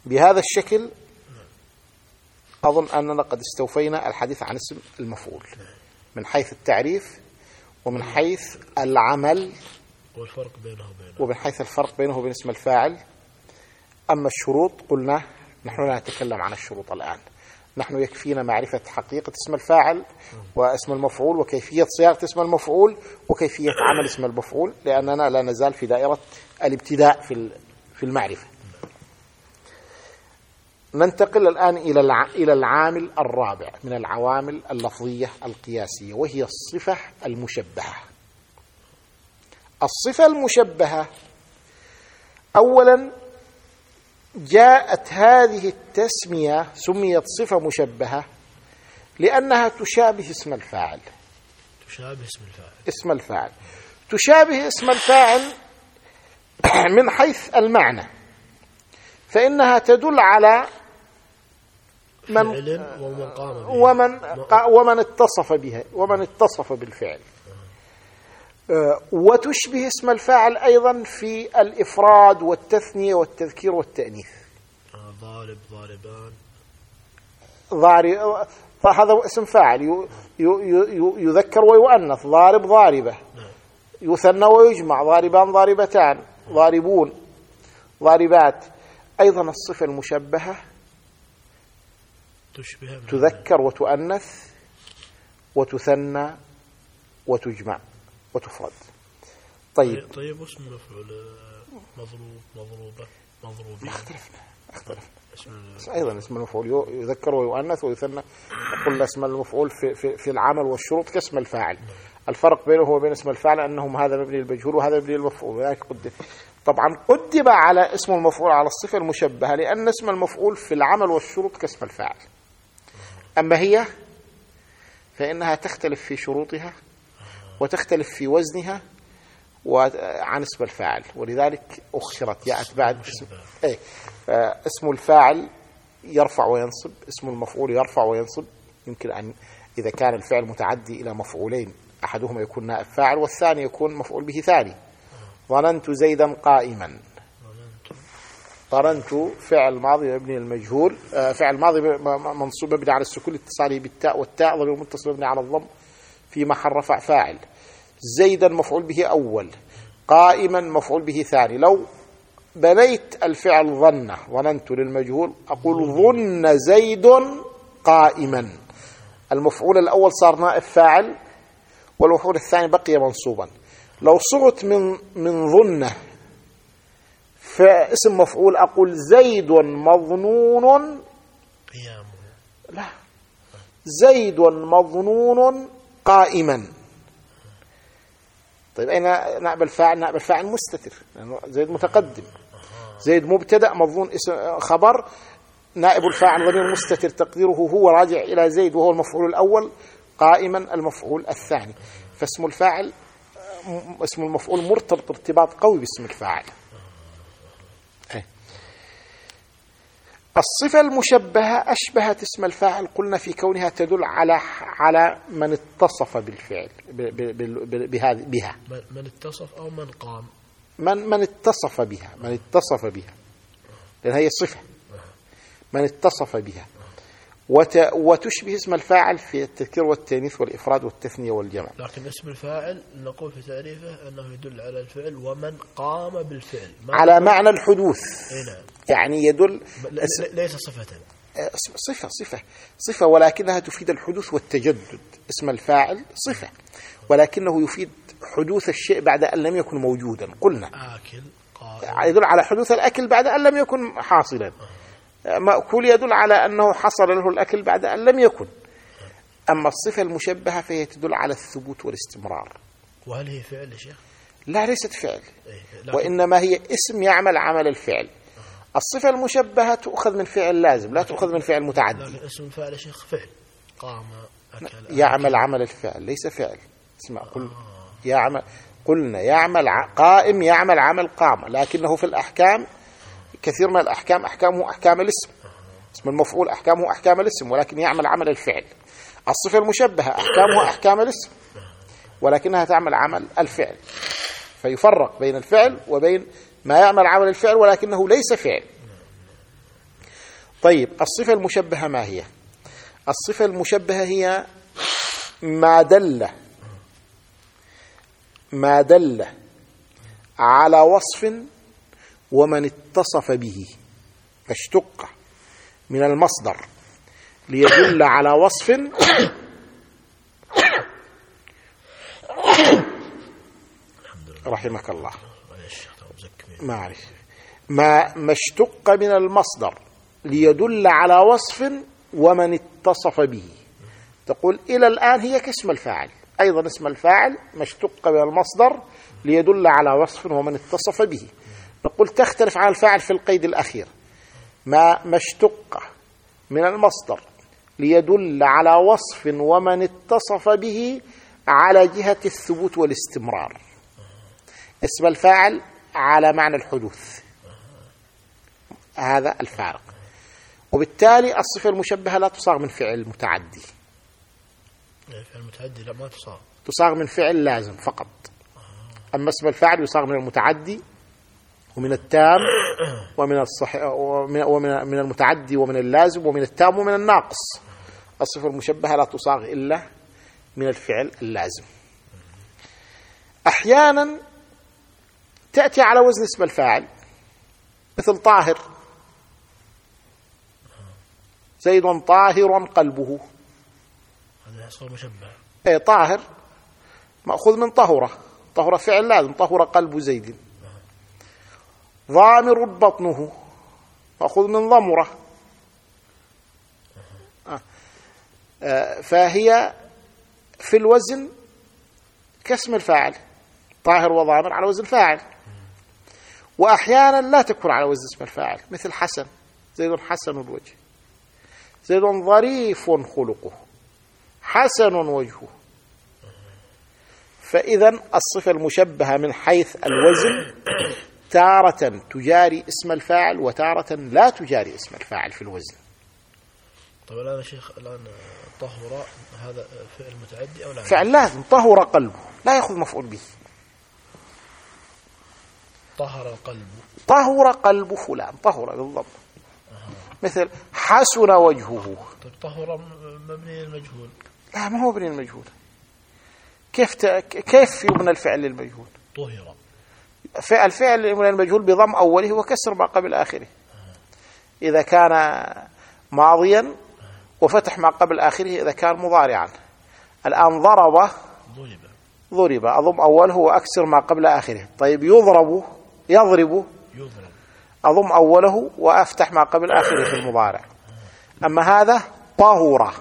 بهذا الشكل أظن أننا قد استوفينا الحديث عن اسم المفعول من حيث التعريف ومن حيث العمل والفرق بينه وبينه. ومن حيث الفرق بينه وبين اسم الفاعل. أما الشروط قلنا نحن لا نتكلم عن الشروط الآن. نحن يكفينا معرفة حقيقة اسم الفاعل واسم المفعول وكيفية صياغة اسم المفعول وكيفية عمل اسم المفعول لأننا لا نزال في دائرة الابتداء في في المعرفة. ننتقل الآن إلى إلى العامل الرابع من العوامل اللفظية القياسية وهي الصفة المشبهة. الصفة المشبهة أولا جاءت هذه التسمية سميت صفة مشبهة لأنها تشابه اسم الفاعل. تشابه اسم الفاعل. اسم الفاعل. تشابه اسم الفاعل من حيث المعنى فإنها تدل على من ومن قام به. ومن ومن اتصف بها ومن اتصف بالفعل. آه، وتشبه اسم الفاعل أيضا في الإفراد والتثنية والتذكير والتأنيث. آه، ضارب ضاربان. ضارب فهذا اسم فاعل. يذكر ويؤنث. ضارب ضاربة. يثنى ويجمع. ضاربان ضاربتان. ضاربون. ضاربات. أيضا الصفة المشبهة. تشبه تذكر وتؤنث وتثنى وتجمع وتفرد. طيب. طيب- طيب اسم المفعول آه، مضروب مضروبة مضروبين. اختلفنا اختلفنا. اسم أيضا اسم المفعول يذكر ويؤنث ويثنى. قلنا اسم المفعول في, في, في العمل والشروط كاسم الفاعل. الفرق بينه وبين اسم الفاعل أنهم هذا مبني للمجهول وهذا مبني للمفعول ولذلك قدم طبعا قدم على اسم المفعول على الصفة المشبهة لأن اسم المفعول في العمل والشروط كاسم الفاعل. أما هي؟ فإنها تختلف في شروطها وتختلف في وزنها وعن اسم الفاعل ولذلك أخرت جاءت بعد اسم آه، اسم الفاعل يرفع وينصب اسم المفعول يرفع وينصب يمكن أن إذا كان الفعل متعدي إلى مفعولين أحدهما يكون نائب فاعل والثاني يكون مفعول به ثاني. ظننت زيدا قائما. ظننت فعل ماضي مبني المجهول آه، فعل ماضي منصوب مبني على السكون اتصاله بالتاء والتاء ضمير متصل مبني على الضم في محل رفع فاعل. زيدا مفعول به أول قائما مفعول به ثاني. لو بنيت الفعل ظن ظننت للمجهول أقول ظن زيد قائما. المفعول الأول صار نائب فاعل والمفعول الثاني بقي منصوبا. لو صغت من من ظنه فاسم مفعول أقول زيد مظنون. قيامه لا. زيد مظنون قائما. طيب أين نائب الفاعل نائب الفاعل مستتر. لأنه زيد متقدم. زيد مبتدأ مظنون اسم خبر. نائب الفاعل ضمير مستتر تقديره هو راجع إلى زيد وهو المفعول الأول قائما المفعول الثاني. فاسم الفاعل اسم المفعول مرتبط ارتباط قوي باسم الفاعل. الصفة المشبهة أشبهت اسم الفاعل قلنا في كونها تدل على على من اتصف بالفعل بهذه بها. من- اتصف أو من قام. من من اتصف بها من اتصف بها. لأن هي صفة. من اتصف بها. وتشبه اسم الفاعل في التذكير والتأنيث والإفراد والتثنية والجمع لكن اسم الفاعل نقول في تعريفه أنه يدل على الفعل ومن قام بالفعل. ما على معنى الحدوث. نعم. يعني يدل ليس صفة. صفة صفة. صفة ولكنها تفيد الحدوث والتجدد. اسم الفاعل صفة. ولكنه يفيد حدوث الشيء بعد أن لم يكن موجودا. قلنا. آكل قائم يدل على حدوث الأكل بعد أن لم يكن حاصلا. مأكول يدل على أنه حصل له الأكل بعد أن لم يكن. أما الصفة المشبهة فهي تدل على الثبوت والاستمرار. وهل هي فعل يا شيخ؟ لا ليست فعل. إيه، وإنما هي اسم يعمل عمل الفعل. الصفة المشبهة تؤخذ من فعل لازم لا تؤخذ من فعل متعدي لكن اسم يا شيخ فعل. قام أكل يعمل عمل الفعل ليس فعل. اسمع قل يعمل قلنا يعمل قائم يعمل عمل قام لكنه في الأحكام كثير من الأحكام أحكامه أحكام الاسم. اسم المفعول أحكامه أحكام الاسم ولكن يعمل عمل الفعل. الصفة المشبهة أحكامها أحكام الاسم ولكنها تعمل عمل الفعل. فيفرق بين الفعل وبين ما يعمل عمل الفعل ولكنه ليس فعل. طيب الصفة المشبهة ما هي؟ الصفة المشبهة هي ما دل ما دل على وصف ومن اتصف به فاشتق من المصدر ليدل على وصف رحمك الله. معلش ما ما اشتق من المصدر ليدل على وصف ومن اتصف به. تقول إلى الآن هي كاسم الفاعل. أيضا اسم الفاعل ما اشتق من المصدر ليدل على وصف ومن اتصف به. نقول تختلف عن الفاعل في القيد الأخير. ما ما اشتق من المصدر ليدل على وصف ومن اتصف به على جهة الثبوت والاستمرار. اسم الفاعل على معنى الحدوث. هذا الفارق. وبالتالي الصفة المشبهة لا تصاغ من فعل متعدي. فعل متعدي لا ما تصاب تصاغ من فعل لازم فقط. أما اسم الفاعل يصاغ من المتعدي ومن التام ومن الصح ومن ومن من المتعدي ومن اللازم ومن التام ومن الناقص. الصفة المشبهة لا تصاغ إلا من الفعل اللازم. أحيانا تأتي على وزن اسم الفاعل مثل طاهر. زيد طاهر قلبه. هذا يصير مشبه إيه طاهر. مأخوذ من طهرة. طهرة فعل لازم. طهر قلب زيد. ضامر بطنه. مأخوذ من ضمرة. آه. آه، فهي في الوزن كاسم الفاعل. طاهر وضامر على وزن فاعل وأحيانا لا تكون على وزن اسم الفاعل مثل حسن. زيد حسن الوجه. زيد ظريف خلقه. حسن وجهه. فإذا الصفة المشبهة من حيث الوزن تارة تجاري اسم الفاعل وتارة لا تجاري اسم الفاعل في الوزن. طيب الآن يا شيخ الآن طهر هذا فعل متعدي أو لا؟ فعل لازم طهر قلبه لا يأخذ مفعول به. طهر القلب. طهر قلب فلان طهر بالضبط. مثل حسن وجهه. طيب طهر مبني للمجهول. لا ما هو بني المجهول كيف ت... كيف يبنى الفعل للمجهول؟ طهر. الفعل من المجهول بضم أوله وكسر ما قبل آخره. إذا كان ماضيا وفتح ما قبل آخره إذا كان مضارعا. الآن ضرب ضرب. أضم أوله وأكسر ما قبل آخره. طيب يضرب يضرب. يضرب. أضم أوله وأفتح ما قبل آخره في المضارع. أما هذا طهورة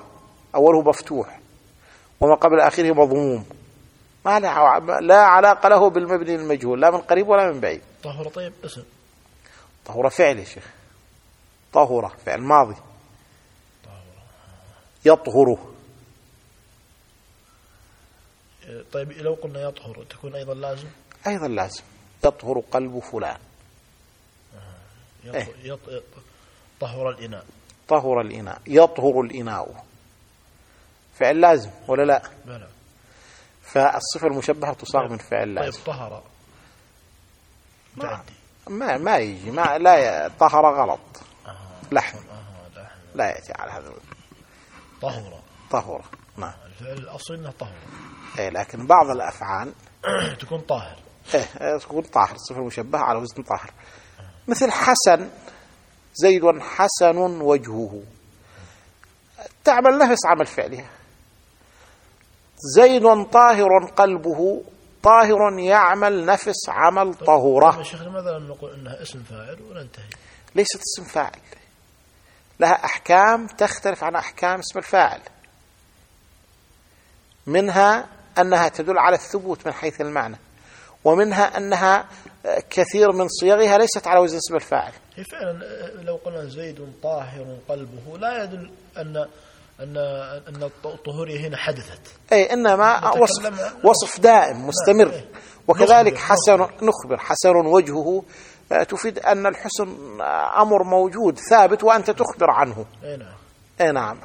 أوله مفتوح. وما قبل آخره مضموم. ما لا لا علاقة له بالمبني المجهول لا من قريب ولا من بعيد. طهر طيب اسم. طهورة فعل يا شيخ. طهورة فعل ماضي. يطهر. طيب لو قلنا يطهر تكون أيضا لازم؟ أيضا لازم. يطهر قلب فلان. إيه. طهر الإناء. طهر الإناء. يطهر الإناء. فعل لازم ولا لا؟ بلى. فالصفة المشبهة تصاغ من فعل طيب لازم طهر. ما, ما, ما يجي. ما لا ي- طهر غلط. آه. لحن آه. لا. لا يأتي على هذا طهر. طهر. نعم الفعل الأصلي أنه طهر. إيه لكن بعض الأفعال تكون طاهر. إيه إيه، تكون طاهر. الصفة المشبهة على وزن طاهر. مثل حسن. زيد حسن وجهه. تعمل نفس عمل فعلها. زيد طاهر قلبه طاهر يعمل نفس عمل طيب طهورة. شيخ لماذا لم نقول أنها اسم فاعل وننتهي ليست اسم فاعل. لها أحكام تختلف عن أحكام اسم الفاعل. منها أنها تدل على الثبوت من حيث المعنى ومنها أنها كثير من صيغها ليست على وزن اسم الفاعل. هي فعلا آه، لو قلنا زيد طاهر قلبه لا يدل أن أن أن الطهورية هنا حدثت. أي إنما وصف, وصف دائم مستمر. إيه. وكذلك حسن نخبر. حسن وجهه آه، تفيد أن الحسن آه، أمر موجود ثابت وأنت تخبر عنه. اي نعم. اي نعم.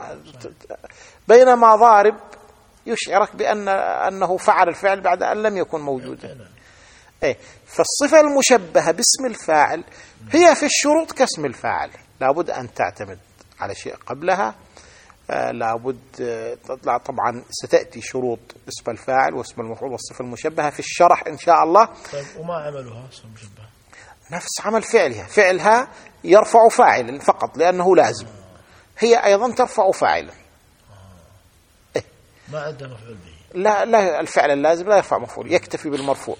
بينما ضارب يشعرك بأن أنه فعل الفعل بعد أن لم يكن موجودا. اي نعم. إيه. فالصفة المشبهة باسم الفاعل هي في الشروط كاسم الفاعل. لابد أن تعتمد على شيء قبلها لابد تطلع طبعا ستأتي شروط اسم الفاعل واسم المفعول والصفة المشبهة في الشرح إن شاء الله. طيب وما عملها اسم مشبه نفس عمل فعلها. فعلها يرفع فاعلا فقط لأنه لازم. هي أيضا ترفع فاعلا. ما عنده مفعول به. لا لا الفعل اللازم لا يرفع مفعول يكتفي بالمرفوع.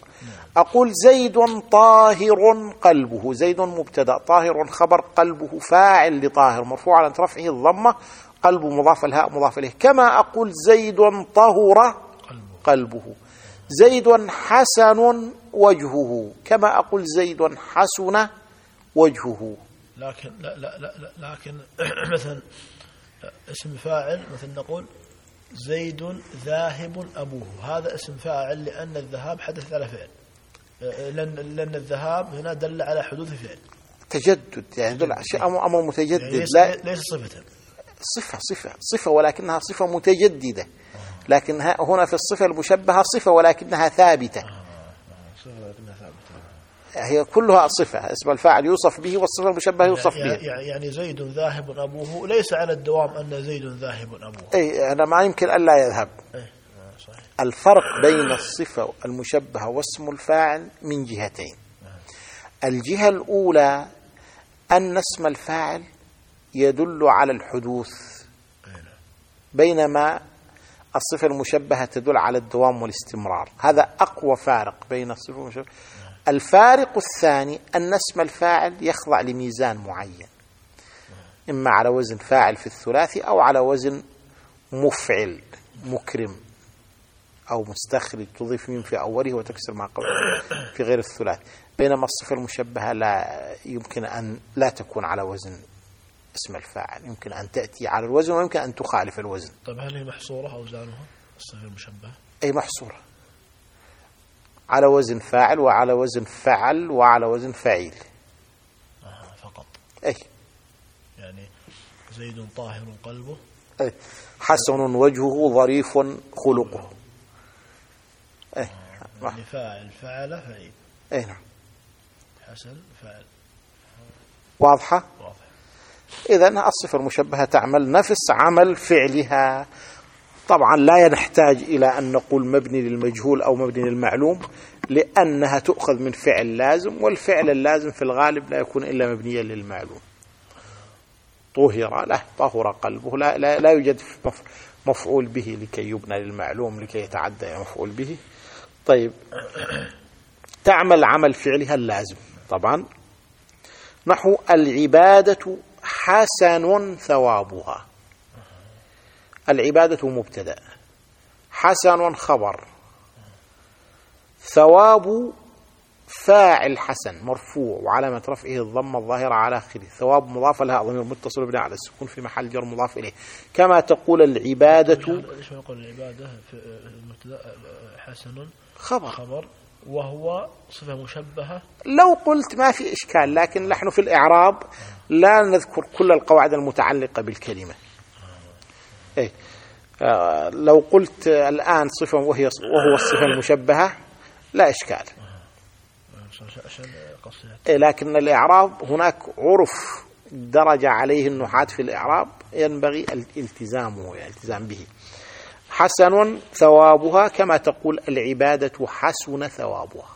أقول زيد طاهر قلبه. زيد مبتدأ طاهر خبر قلبه فاعل لطاهر مرفوع على رفعه الضمة قلبه مضاف الهاء مضاف إليه. كما أقول زيد طهر قلبه. زيد حسن وجهه. كما أقول زيد حسن وجهه. لكن لا لا لا, لا لكن مثلا اسم فاعل مثلا نقول زيد ذاهب أبوه. هذا اسم فاعل لأن الذهاب حدث على فعل. لأن, لأن الذهاب هنا دل على حدوث فعل. تجدد يعني دل على شيء أمر أمر يعني متجدد ليس, لا. ليس صفة. صفة صفة صفة ولكنها صفة متجددة. لكن هنا في الصفة المشبهة صفة ولكنها ثابتة. هي كلها صفة. اسم الفاعل يوصف به والصفة المشبهة يوصف يعني, به يعني زيد ذاهب أبوه. ليس على الدوام أن زيد ذاهب أبوه. أي أنا ما يمكن ألا يذهب. إيه، آه، صحيح. الفرق بين الصفة المشبهة واسم الفاعل من جهتين. الجهة الأولى أن اسم الفاعل يدل على الحدوث. بينما الصفة المشبهة تدل على الدوام والاستمرار هذا أقوى فارق بين الصفة المشبهة الفارق الثاني أن اسم الفاعل يخضع لميزان معين إما على وزن فاعل في الثلاثي أو على وزن مفعل مكرم أو مستخرج تضيف ميم في أوله وتكسر ما قبله في غير الثلاث بينما الصفة المشبهة لا يمكن أن لا تكون على وزن اسم الفاعل يمكن أن تأتي على الوزن ويمكن أن تخالف الوزن. طيب هل هي محصورة أوزانها الصفة المشبهة أي محصورة. على وزن فاعل وعلى وزن فعل وعلى وزن فعيل آه فقط. أي, يعني زيد طاهر قلبه. أي. حسن وجهه ظريف خلقه. أي. يعني فاعل فعل فعيل. أي نعم. حسن فعل. واضحة؟ واضح إذا الصفة المشبهة تعمل نفس عمل فعلها. طبعا لا نحتاج إلى أن نقول مبني للمجهول أو مبني للمعلوم لأنها تؤخذ من فعل لازم والفعل اللازم في الغالب لا يكون إلا مبنيا للمعلوم. طهر له طهر قلبه لا, لا, لا يوجد مف- مفعول به لكي يبنى للمعلوم لكي يتعدى مفعول به. طيب تعمل عمل فعلها اللازم. طبعا نحو العبادة حسن ثوابها. العبادة مبتدأ. حسن خبر. ثواب فاعل حسن مرفوع وعلامة رفعه الضمة الظاهرة على آخره. ثواب مضاف لها ضمير متصل بناء على السكون في محل جر مضاف إليه. كما تقول العبادة ليش ما نقول العبادة؟ حسن خبر. خبر. وهو صفة مشبهة. لو قلت ما في إشكال لكن نحن في الإعراب لا نذكر كل القواعد المتعلقة بالكلمة. إيه. آه لو قلت الآن صفة وهي وهو الصفة المشبهة لا إشكال. إيه لكن الإعراب هناك عرف درج عليه النحاة في الإعراب ينبغي الالتزامه الالتزام به. حسن ثوابها كما تقول العبادة حسن ثوابها.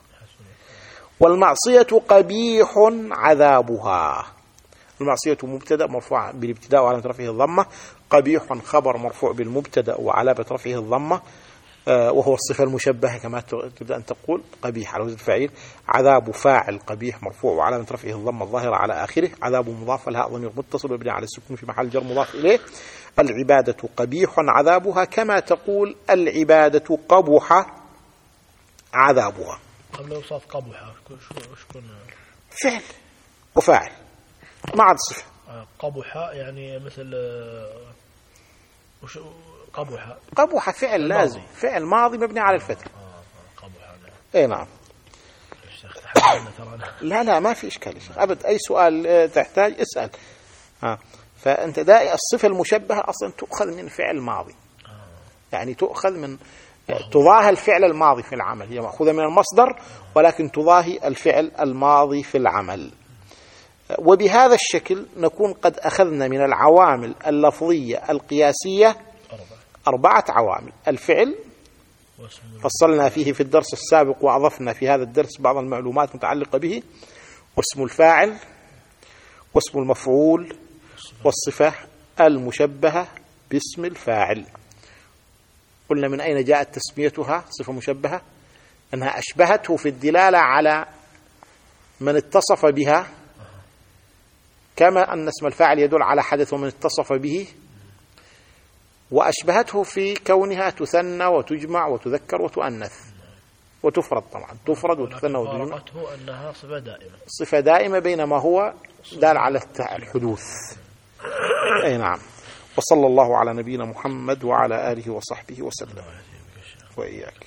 والمعصية قبيح عذابها. المعصية مبتدأ مرفوع بالابتداء وعلامة رفعه الضمة. قبيح خبر مرفوع بالمبتدأ وعلامة رفعه الضمة. وهو الصفة المشبهة كما ت- تبدأ أن تقول قبيح على وزن فعيل عذاب فاعل قبيح مرفوع وعلامة رفعه الضمة الظاهرة على آخره عذاب مضاف لها ضمير متصل مبني على السكون في محل جر مضاف إليه. العبادة قبيح عذابها كما تقول العبادة قبح عذابها. قبل أوصاف يكون فعل وفاعل ما عاد صفة. آه، قبحة يعني مثل آه، وش قبحة قبح فعل لازم. فعل ماضي مبني على الفتح. آه، آه، نعم إي نعم. لا لا ما في إشكال يا شيخ. أبد أي سؤال آه، تحتاج اسأل. ها فأنت دائما الصفة المشبهة أصلا تؤخذ من فعل ماضي. يعني تؤخذ من تضاهي الفعل الماضي في العمل. هي مأخوذة من المصدر ولكن تضاهي الفعل الماضي في العمل. وبهذا الشكل نكون قد أخذنا من العوامل اللفظية القياسية أربعة عوامل. الفعل فصلنا فيه في الدرس السابق وأضفنا في هذا الدرس بعض المعلومات متعلقة به. واسم الفاعل واسم المفعول والصفة المشبهة باسم الفاعل. قلنا من أين جاءت تسميتها؟ صفة مشبهة. أنها أشبهته في الدلالة على من اتصف بها. كما أن اسم الفاعل يدل على حدث من اتصف به. وأشبهته في كونها تثنى وتجمع وتذكر وتؤنث. وتفرد طبعا. تفرد وتثنى وتجمع. أنها صفة دائمة. صفة دائمة بينما هو دال على الحدوث. أي نعم. وصلى الله على نبينا محمد وعلى آله وصحبه وسلم. وإياك.